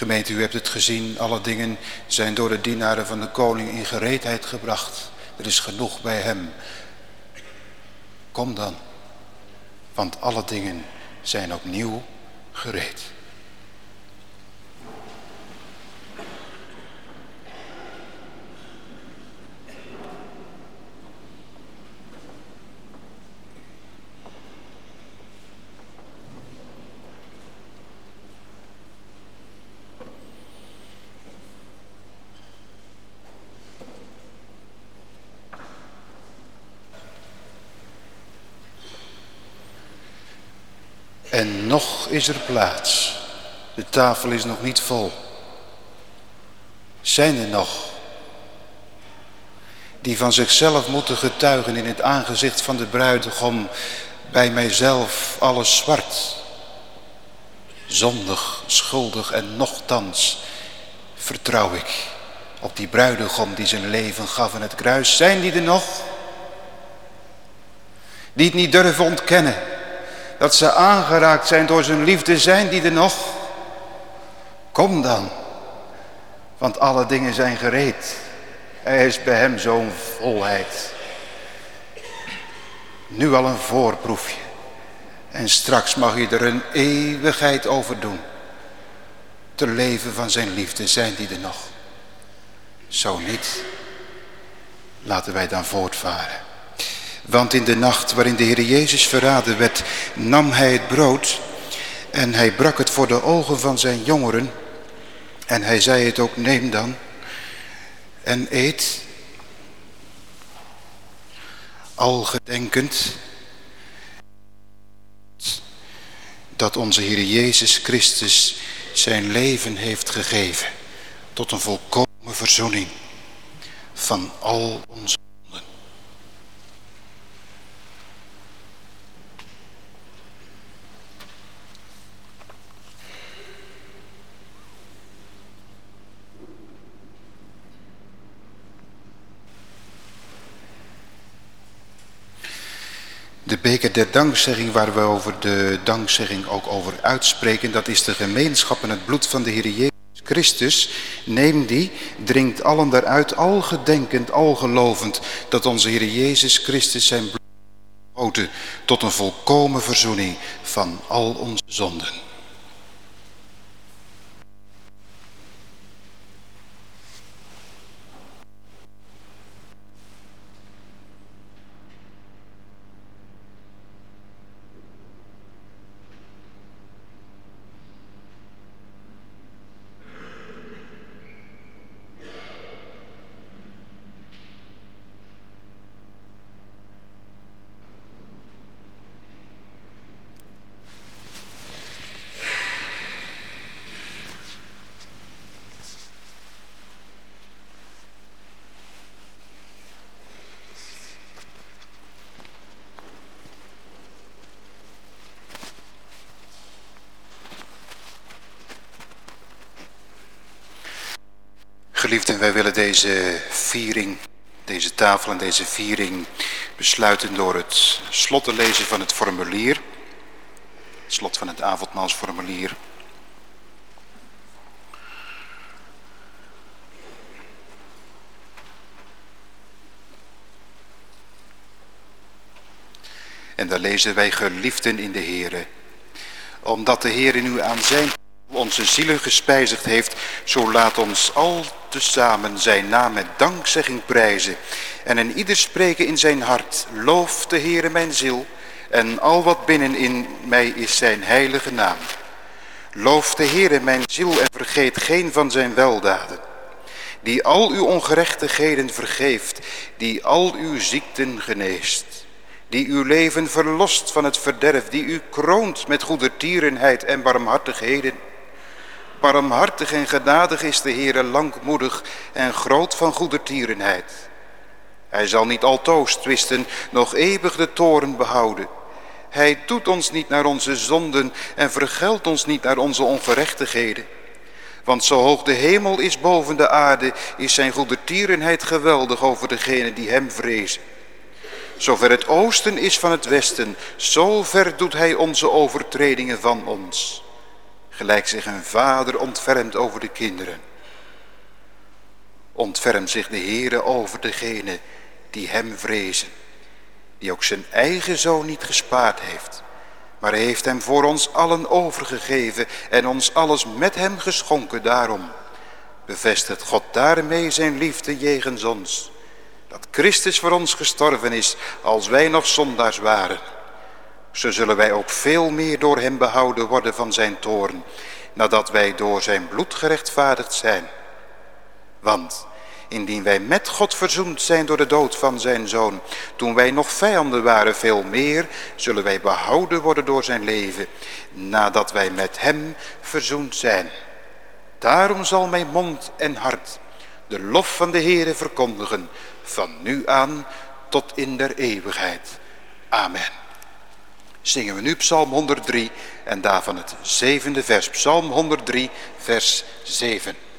Gemeente, u hebt het gezien, alle dingen zijn door de dienaren van de koning in gereedheid gebracht. Er is genoeg bij hem. Kom dan, want alle dingen zijn opnieuw gereed. En nog is er plaats. De tafel is nog niet vol. Zijn er nog die van zichzelf moeten getuigen in het aangezicht van de bruidegom bij mijzelf alles zwart, zondig, schuldig en nochtans vertrouw ik op die bruidegom die zijn leven gaf aan het kruis. Zijn die er nog? Die het niet durven ontkennen dat ze aangeraakt zijn door zijn liefde, zijn die er nog? Kom dan, want alle dingen zijn gereed. Er is bij hem zo'n volheid. Nu al een voorproefje. En straks mag je er een eeuwigheid over doen. Te leven van zijn liefde, zijn die er nog? Zo niet. Laten wij dan voortvaren. Want in de nacht waarin de Heer Jezus verraden werd, nam hij het brood en hij brak het voor de ogen van zijn jongeren. En hij zei het ook, neem dan en eet. Al gedenkend dat onze Heer Jezus Christus zijn leven heeft gegeven tot een volkomen verzoening van al onze De beker der dankzegging waar we over de dankzegging ook over uitspreken, dat is de gemeenschap en het bloed van de Heer Jezus Christus. Neem die, drinkt allen daaruit, al gedenkend, al gelovend, dat onze Heer Jezus Christus zijn bloed tot een volkomen verzoening van al onze zonden. Geliefden, wij willen deze viering, deze tafel en deze viering besluiten door het slot te lezen van het formulier. Het slot van het avondmaalsformulier. En daar lezen wij geliefden in de Here. Omdat de Heer nu aan zijn onze zielen gespijzigd heeft, zo laat ons al tezamen zijn naam met dankzegging prijzen. En in ieder spreken in zijn hart, loof de Heere mijn ziel, en al wat binnenin mij is zijn heilige naam. Loof de Heere mijn ziel en vergeet geen van zijn weldaden. Die al uw ongerechtigheden vergeeft, die al uw ziekten geneest. Die uw leven verlost van het verderf, die u kroont met goedertierenheid en barmhartigheden Barmhartig en genadig is de Heere langmoedig en groot van goedertierenheid. Hij zal niet altoos twisten, nog eeuwig de toren behouden. Hij doet ons niet naar onze zonden en vergeldt ons niet naar onze ongerechtigheden. Want zo hoog de hemel is boven de aarde, is zijn goedertierenheid geweldig over degenen die hem vrezen. Zover het oosten is van het westen, zo ver doet hij onze overtredingen van ons. Gelijk zich een vader ontfermt over de kinderen. Ontfermt zich de Heere over degene die hem vrezen, die ook zijn eigen zoon niet gespaard heeft, maar heeft hem voor ons allen overgegeven en ons alles met hem geschonken. Daarom bevestigt God daarmee zijn liefde jegens ons, dat Christus voor ons gestorven is als wij nog zondaars waren zo zullen wij ook veel meer door hem behouden worden van zijn toorn, nadat wij door zijn bloed gerechtvaardigd zijn. Want indien wij met God verzoend zijn door de dood van zijn zoon, toen wij nog vijanden waren veel meer, zullen wij behouden worden door zijn leven, nadat wij met hem verzoend zijn. Daarom zal mijn mond en hart de lof van de Heere verkondigen, van nu aan tot in der eeuwigheid. Amen zingen we nu Psalm 103 en daarvan het zevende vers. Psalm 103, vers 7.